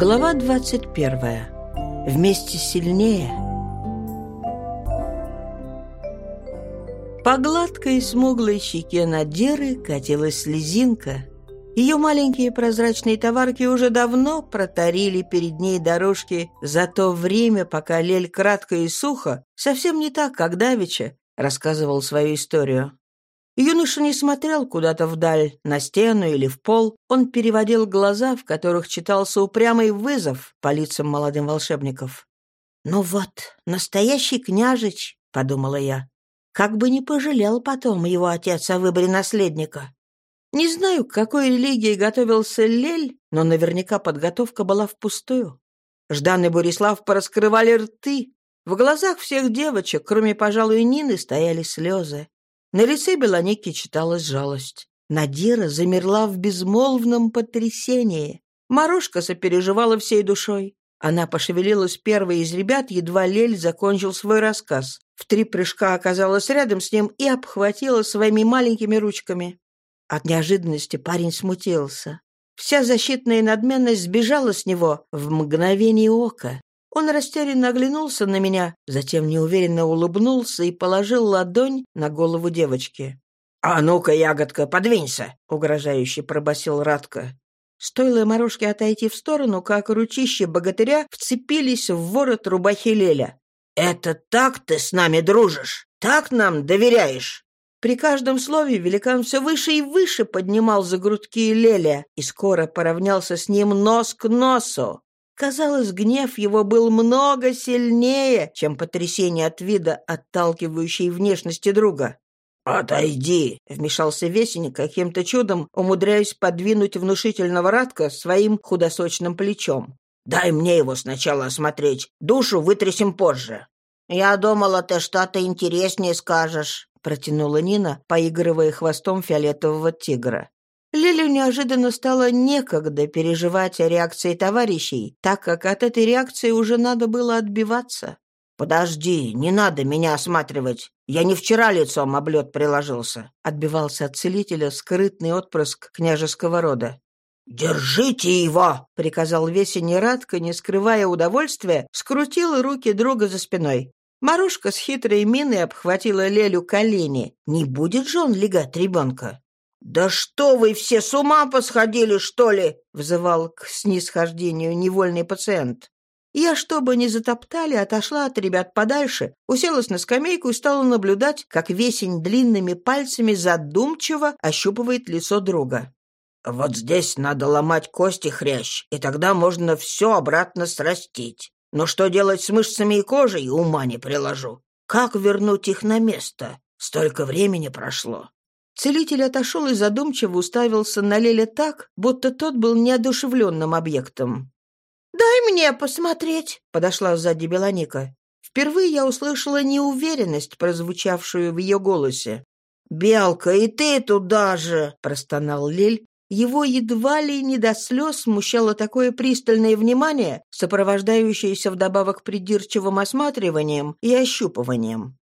Глава 21. Вместе сильнее. По гладкой смуглой щеке Надеры катилась слезинка. Ее маленькие прозрачные товарки уже давно протарили перед ней дорожки за то время, пока Лель кратко и сухо, совсем не так, как Давича, рассказывал свою историю. Юноша не смотрел куда-то вдаль, на стену или в пол. Он переводил глаза, в которых читался упрямый вызов по лицам молодым волшебников. «Ну вот, настоящий княжич», — подумала я. «Как бы не пожалел потом его отец о выборе наследника». Не знаю, к какой религии готовился Лель, но наверняка подготовка была впустую. Ждан и Борислав пораскрывали рты. В глазах всех девочек, кроме, пожалуй, Нины, стояли слезы. На лице Белоники читалась жалость. Надира замерла в безмолвном потрясении. Марошка сопереживала всей душой. Она пошевелилась первой из ребят, едва Лель закончил свой рассказ. В три прыжка оказалась рядом с ним и обхватила своими маленькими ручками. От неожиданности парень смутился. Вся защитная надменность сбежала с него в мгновение ока. Он растерянно оглянулся на меня, затем неуверенно улыбнулся и положил ладонь на голову девочки. «А ну-ка, ягодка, подвинься!» — угрожающе пробасил Радко. Стоило Морошке отойти в сторону, как ручища богатыря вцепились в ворот рубахи Леля. «Это так ты с нами дружишь? Так нам доверяешь?» При каждом слове великан все выше и выше поднимал за грудки Леля и скоро поравнялся с ним нос к носу. Казалось, гнев его был много сильнее, чем потрясение от вида отталкивающей внешности друга. «Отойди!» — вмешался Весенник, каким-то чудом умудряясь подвинуть внушительного Радка своим худосочным плечом. «Дай мне его сначала осмотреть. Душу вытрясем позже». «Я думала, ты что-то интереснее скажешь», — протянула Нина, поигрывая хвостом фиолетового тигра. Лилю неожиданно стало некогда переживать о реакции товарищей, так как от этой реакции уже надо было отбиваться. «Подожди, не надо меня осматривать. Я не вчера лицом об лед приложился», — отбивался от целителя скрытный отпрыск княжеского рода. «Держите его!» — приказал Весенний Радко, не скрывая удовольствия, скрутил руки друга за спиной. Марушка с хитрой миной обхватила Лелю колени. Не будет же он легать ребенка? «Да что вы все с ума посходили, что ли?» — взывал к снисхождению невольный пациент. Я, чтобы не затоптали, отошла от ребят подальше, уселась на скамейку и стала наблюдать, как весень длинными пальцами задумчиво ощупывает лицо друга. «Вот здесь надо ломать кости хрящ, и тогда можно все обратно срастить. Но что делать с мышцами и кожей, ума не приложу. Как вернуть их на место? Столько времени прошло. Целитель отошел и задумчиво уставился на Леля так, будто тот был неодушевленным объектом. «Дай мне посмотреть», — подошла сзади Белоника. Впервые я услышала неуверенность, прозвучавшую в ее голосе. «Белка, и ты туда же!» — простонал Лель. Его едва ли не до слез смущало такое пристальное внимание, сопровождающееся вдобавок придирчивым осматриванием и ощупыванием.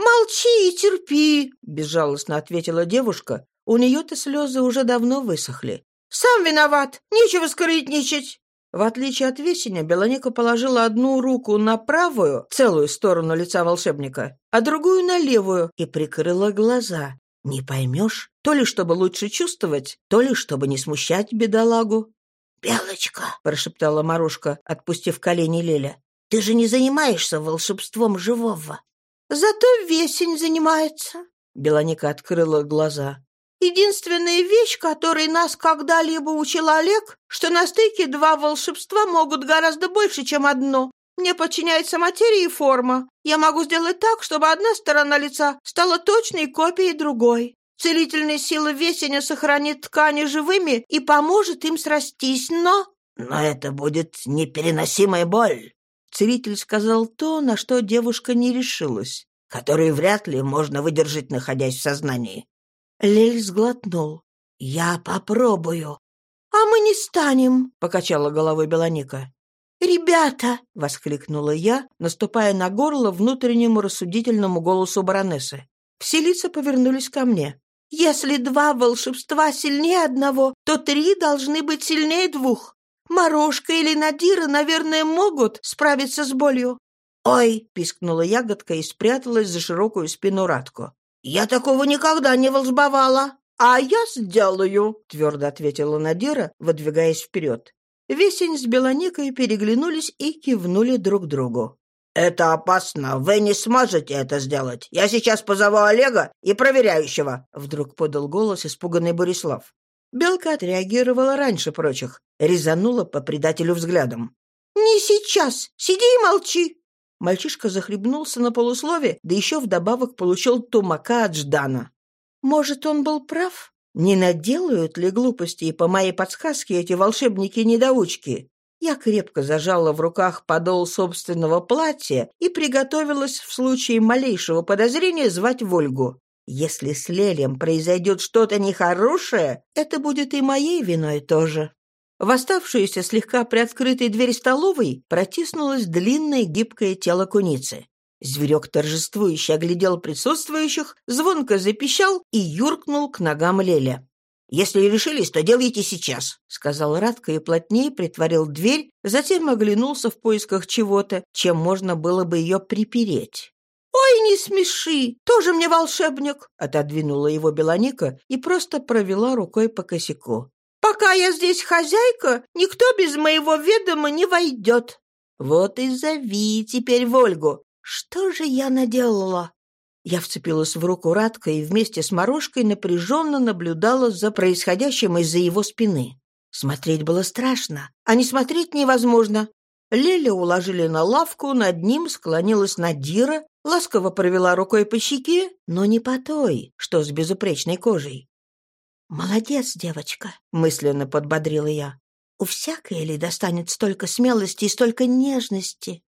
«Молчи и терпи», — безжалостно ответила девушка. У нее-то слезы уже давно высохли. «Сам виноват, нечего скрытничать». В отличие от Весеня, Белоника положила одну руку на правую, целую сторону лица волшебника, а другую на левую и прикрыла глаза. Не поймешь, то ли чтобы лучше чувствовать, то ли чтобы не смущать бедолагу. «Белочка», — прошептала Марушка, отпустив колени Леля, — «ты же не занимаешься волшебством живого». Зато весень занимается. Белоника открыла глаза. Единственная вещь, которой нас когда-либо учил Олег, что на стыке два волшебства могут гораздо больше, чем одно. Мне подчиняется материя и форма. Я могу сделать так, чтобы одна сторона лица стала точной копией другой. Целительная сила весеня сохранит ткани живыми и поможет им срастись, но... Но это будет непереносимая боль. Целитель сказал то, на что девушка не решилась, которую вряд ли можно выдержать, находясь в сознании. Лель сглотнул. «Я попробую». «А мы не станем», — покачала головой Белоника. «Ребята!» — воскликнула я, наступая на горло внутреннему рассудительному голосу баронессы. Все лица повернулись ко мне. «Если два волшебства сильнее одного, то три должны быть сильнее двух. Морошка или Надира, наверное, могут справиться с болью». «Ой!» — пискнула ягодка и спряталась за широкую спину Радку. «Я такого никогда не волжбовала!» «А я сделаю!» — твердо ответила Надира, выдвигаясь вперед. Весень с Белоникой переглянулись и кивнули друг другу. «Это опасно. Вы не сможете это сделать. Я сейчас позову Олега и проверяющего», — вдруг подал голос испуганный Борислав. Белка отреагировала раньше прочих, резанула по предателю взглядом. «Не сейчас! Сиди и молчи!» Мальчишка захлебнулся на полуслове, да еще вдобавок получил тумака от Ждана. «Может, он был прав? Не наделают ли глупостей по моей подсказке эти волшебники-недоучки?» Я крепко зажала в руках подол собственного платья и приготовилась в случае малейшего подозрения звать Вольгу. Если с Лелем произойдет что-то нехорошее, это будет и моей виной тоже. В оставшуюся слегка приоткрытой дверь столовой протиснулось длинное гибкое тело куницы. Зверек торжествующе оглядел присутствующих, звонко запищал и юркнул к ногам Леля. «Если решились, то делайте сейчас», — сказал Радко и плотнее притворил дверь, затем оглянулся в поисках чего-то, чем можно было бы ее припереть. «Ой, не смеши! Тоже мне волшебник!» — отодвинула его Белоника и просто провела рукой по косяку. «Пока я здесь хозяйка, никто без моего ведома не войдет». «Вот и зови теперь Вольгу. Что же я наделала?» Я вцепилась в руку Радка и вместе с Морошкой напряженно наблюдала за происходящим из-за его спины. Смотреть было страшно, а не смотреть невозможно. Леля уложили на лавку, над ним склонилась Надира, ласково провела рукой по щеке, но не по той, что с безупречной кожей. «Молодец, девочка», — мысленно подбодрила я. «У всякой ли достанет столько смелости и столько нежности?»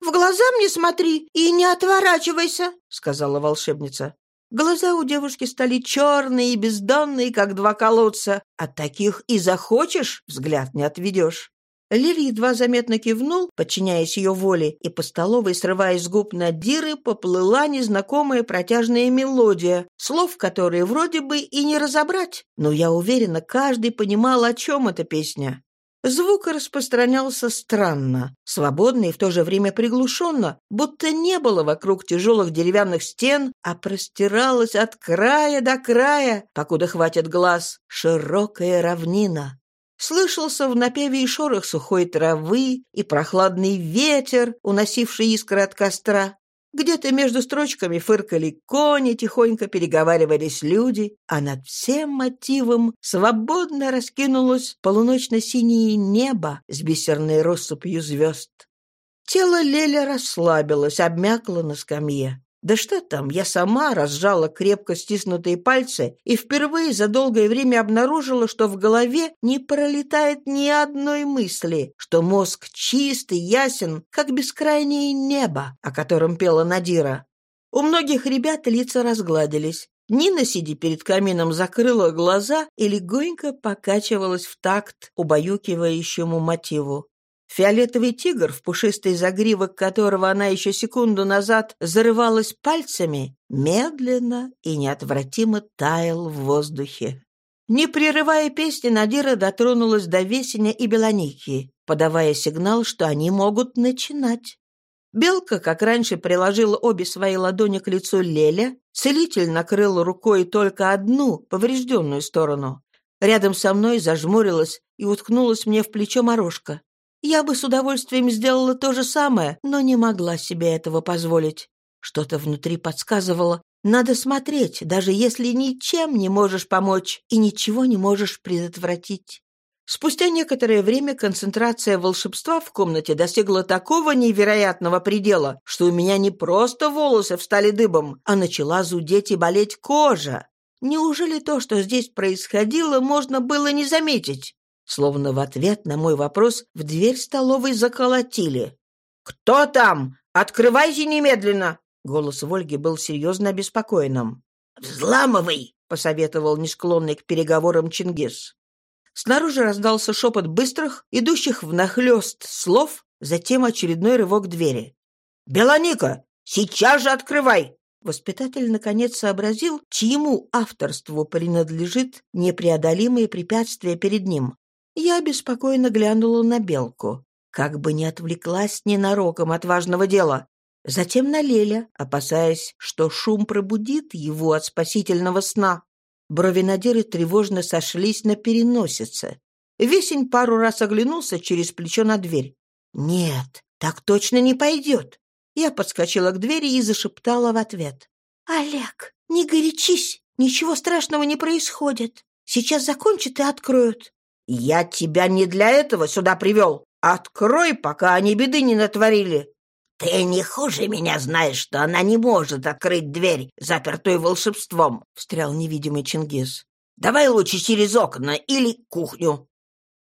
«В глаза мне смотри и не отворачивайся», — сказала волшебница. Глаза у девушки стали черные и бездонные, как два колодца. От таких и захочешь, взгляд не отведешь. Лили едва заметно кивнул, подчиняясь ее воле, и по столовой, срывая с губ Надиры, поплыла незнакомая протяжная мелодия, слов которые вроде бы и не разобрать, но я уверена, каждый понимал, о чем эта песня. Звук распространялся странно, свободно и в то же время приглушенно, будто не было вокруг тяжелых деревянных стен, а простиралась от края до края, покуда хватит глаз, широкая равнина. Слышался в напеве и шорох сухой травы, и прохладный ветер, уносивший искры от костра. Где-то между строчками фыркали кони, тихонько переговаривались люди, а над всем мотивом свободно раскинулось полуночно-синее небо с бисерной россыпью звезд. Тело Леля расслабилось, обмякло на скамье. Да что там, я сама разжала крепко стиснутые пальцы и впервые за долгое время обнаружила, что в голове не пролетает ни одной мысли, что мозг чистый, ясен, как бескрайнее небо, о котором пела Надира. У многих ребят лица разгладились. Нина, сидя перед камином, закрыла глаза и легонько покачивалась в такт убаюкивающему мотиву. Фиолетовый тигр, в пушистый загривок которого она еще секунду назад зарывалась пальцами, медленно и неотвратимо таял в воздухе. Не прерывая песни, Надира дотронулась до Весеня и Белоники, подавая сигнал, что они могут начинать. Белка, как раньше, приложила обе свои ладони к лицу Леля, целитель накрыл рукой только одну, поврежденную сторону. Рядом со мной зажмурилась и уткнулась мне в плечо морожка. Я бы с удовольствием сделала то же самое, но не могла себе этого позволить. Что-то внутри подсказывало, надо смотреть, даже если ничем не можешь помочь и ничего не можешь предотвратить. Спустя некоторое время концентрация волшебства в комнате достигла такого невероятного предела, что у меня не просто волосы встали дыбом, а начала зудеть и болеть кожа. Неужели то, что здесь происходило, можно было не заметить? Словно в ответ на мой вопрос в дверь столовой заколотили. «Кто там? Открывайте немедленно!» Голос Вольги был серьезно обеспокоенным. «Взламывай!» — посоветовал несклонный к переговорам Чингис. Снаружи раздался шепот быстрых, идущих внахлёст слов, затем очередной рывок двери. «Белоника, сейчас же открывай!» Воспитатель наконец сообразил, чьему авторству принадлежит непреодолимые препятствия перед ним. Я беспокойно глянула на белку. Как бы не отвлеклась ненароком от важного дела. Затем на Леля, опасаясь, что шум пробудит его от спасительного сна. Брови Надиры тревожно сошлись на переносице. Весень пару раз оглянулся через плечо на дверь. «Нет, так точно не пойдет». Я подскочила к двери и зашептала в ответ. «Олег, не горячись, ничего страшного не происходит. Сейчас закончат и откроют». «Я тебя не для этого сюда привел. Открой, пока они беды не натворили». «Ты не хуже меня знаешь, что она не может открыть дверь, запертую волшебством», — встрял невидимый Чингис. «Давай лучше через окна или кухню».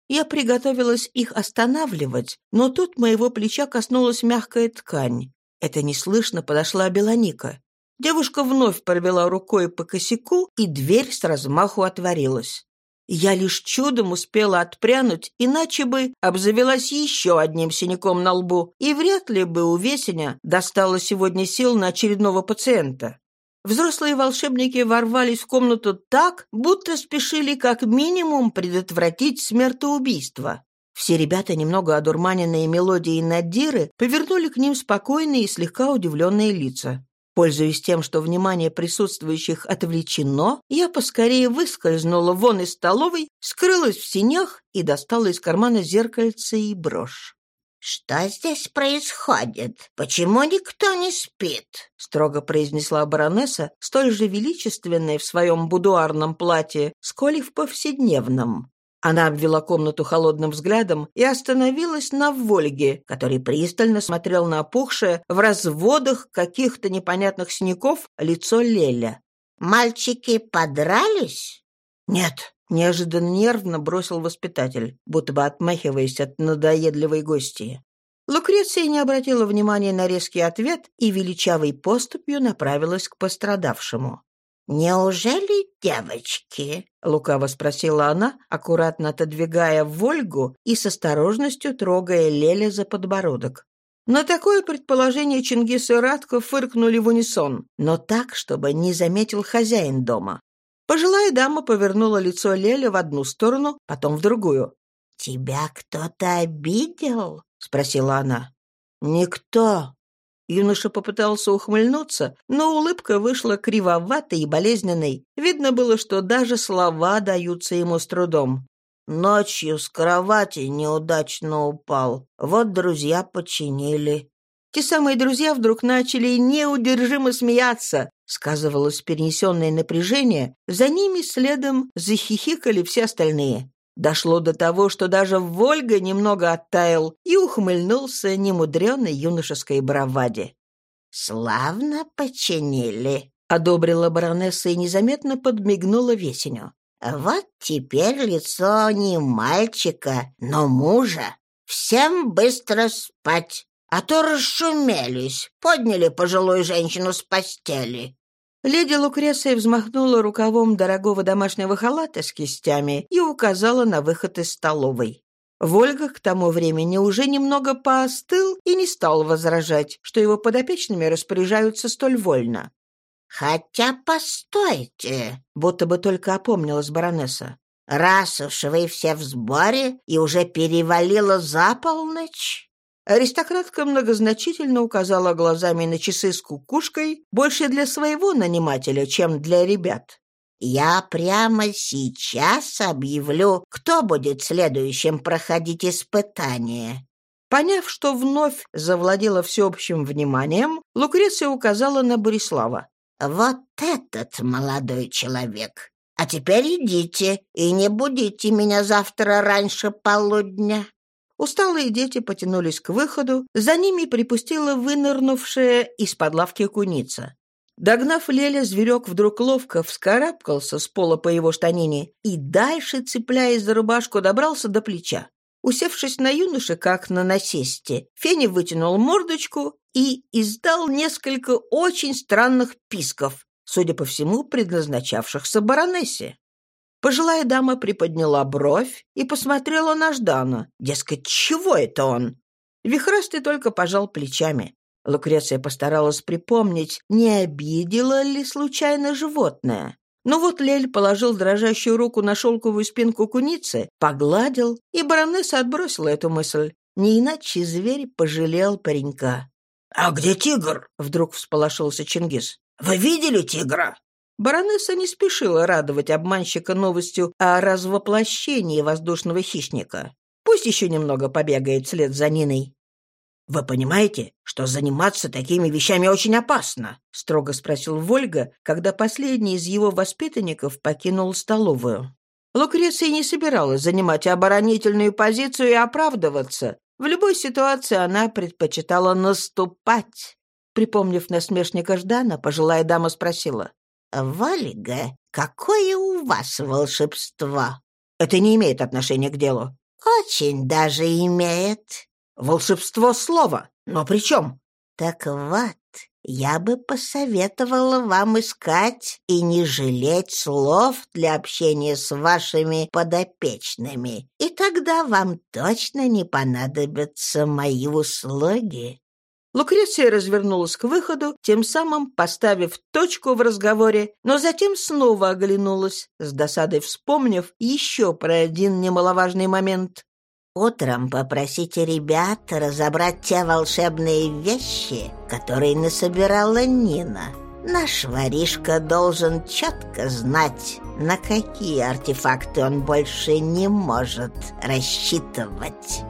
Я приготовилась их останавливать, но тут моего плеча коснулась мягкая ткань. Это неслышно подошла Белоника. Девушка вновь провела рукой по косяку, и дверь с размаху отворилась. Я лишь чудом успела отпрянуть, иначе бы обзавелась еще одним синяком на лбу, и вряд ли бы у Весеня достало сегодня сил на очередного пациента. Взрослые волшебники ворвались в комнату так, будто спешили как минимум предотвратить смертоубийство. Все ребята, немного одурманенные мелодией Надиры, повернули к ним спокойные и слегка удивленные лица. Пользуясь тем, что внимание присутствующих отвлечено, я поскорее выскользнула вон из столовой, скрылась в синях и достала из кармана зеркальце и брошь. «Что здесь происходит? Почему никто не спит?» — строго произнесла баронесса, столь же величественная в своем будуарном платье, сколь и в повседневном. Она обвела комнату холодным взглядом и остановилась на Вольге, который пристально смотрел на опухшее в разводах каких-то непонятных синяков лицо Леля. «Мальчики подрались?» «Нет», — неожиданно нервно бросил воспитатель, будто бы отмахиваясь от надоедливой гости. Лукреция не обратила внимания на резкий ответ и величавой поступью направилась к пострадавшему. «Неужели девочки?» — лукаво спросила она, аккуратно отодвигая Вольгу и с осторожностью трогая Леля за подбородок. На такое предположение Чингис и Радко фыркнули в унисон, но так, чтобы не заметил хозяин дома. Пожилая дама повернула лицо Леля в одну сторону, потом в другую. «Тебя кто-то обидел?» — спросила она. «Никто», Юноша попытался ухмыльнуться, но улыбка вышла кривоватой и болезненной. Видно было, что даже слова даются ему с трудом. Ночью с кровати неудачно упал. Вот друзья починили. Те самые друзья вдруг начали неудержимо смеяться. Сказывалось перенесенное напряжение. За ними следом захихикали все остальные. Дошло до того, что даже Вольга немного оттаял и ухмыльнулся немудренной юношеской браваде. «Славно починили», — одобрила баронесса и незаметно подмигнула Весеню. «Вот теперь лицо не мальчика, но мужа. Всем быстро спать, а то расшумелись, подняли пожилую женщину с постели». Леди Лукреция взмахнула рукавом дорогого домашнего халата с кистями и указала на выход из столовой. Вольга к тому времени уже немного поостыл и не стал возражать, что его подопечными распоряжаются столь вольно. «Хотя постойте», — будто бы только опомнилась баронесса. «Раз уж вы все в сборе и уже перевалило за полночь, Аристократка многозначительно указала глазами на часы с кукушкой, больше для своего нанимателя, чем для ребят. «Я прямо сейчас объявлю, кто будет следующим проходить испытание». Поняв, что вновь завладела всеобщим вниманием, Лукреция указала на Борислава. «Вот этот молодой человек. А теперь идите и не будите меня завтра раньше полудня». Усталые дети потянулись к выходу, за ними припустила вынырнувшая из-под лавки куница. Догнав Леля, зверек вдруг ловко вскарабкался с пола по его штанине и дальше, цепляясь за рубашку, добрался до плеча. Усевшись на юноше, как на насесте, Феня вытянул мордочку и издал несколько очень странных писков, судя по всему, предназначавшихся баронессе. Пожилая дама приподняла бровь и посмотрела на Ждана. Дескать, чего это он? Вихрастый только пожал плечами. Лукреция постаралась припомнить, не обидела ли случайно животное. Но вот Лель положил дрожащую руку на шелковую спинку куницы, погладил, и баронесса отбросила эту мысль. Не иначе зверь пожалел паренька. «А где тигр?» — вдруг всполошился Чингис. «Вы видели тигра?» Баронесса не спешила радовать обманщика новостью о развоплощении воздушного хищника. Пусть еще немного побегает вслед за Ниной. «Вы понимаете, что заниматься такими вещами очень опасно?» — строго спросил Вольга, когда последний из его воспитанников покинул столовую. Лукреция не собиралась занимать оборонительную позицию и оправдываться. В любой ситуации она предпочитала наступать. Припомнив насмешника Ждана, пожилая дама спросила. «Вальга, какое у вас волшебство?» «Это не имеет отношения к делу». «Очень даже имеет». «Волшебство слова. Но при чем?» «Так вот, я бы посоветовала вам искать и не жалеть слов для общения с вашими подопечными, и тогда вам точно не понадобятся мои услуги». Лукреция развернулась к выходу, тем самым поставив точку в разговоре, но затем снова оглянулась, с досадой вспомнив еще про один немаловажный момент. Утром попросите ребят разобрать те волшебные вещи, которые насобирала Нина. Наш воришка должен четко знать, на какие артефакты он больше не может рассчитывать.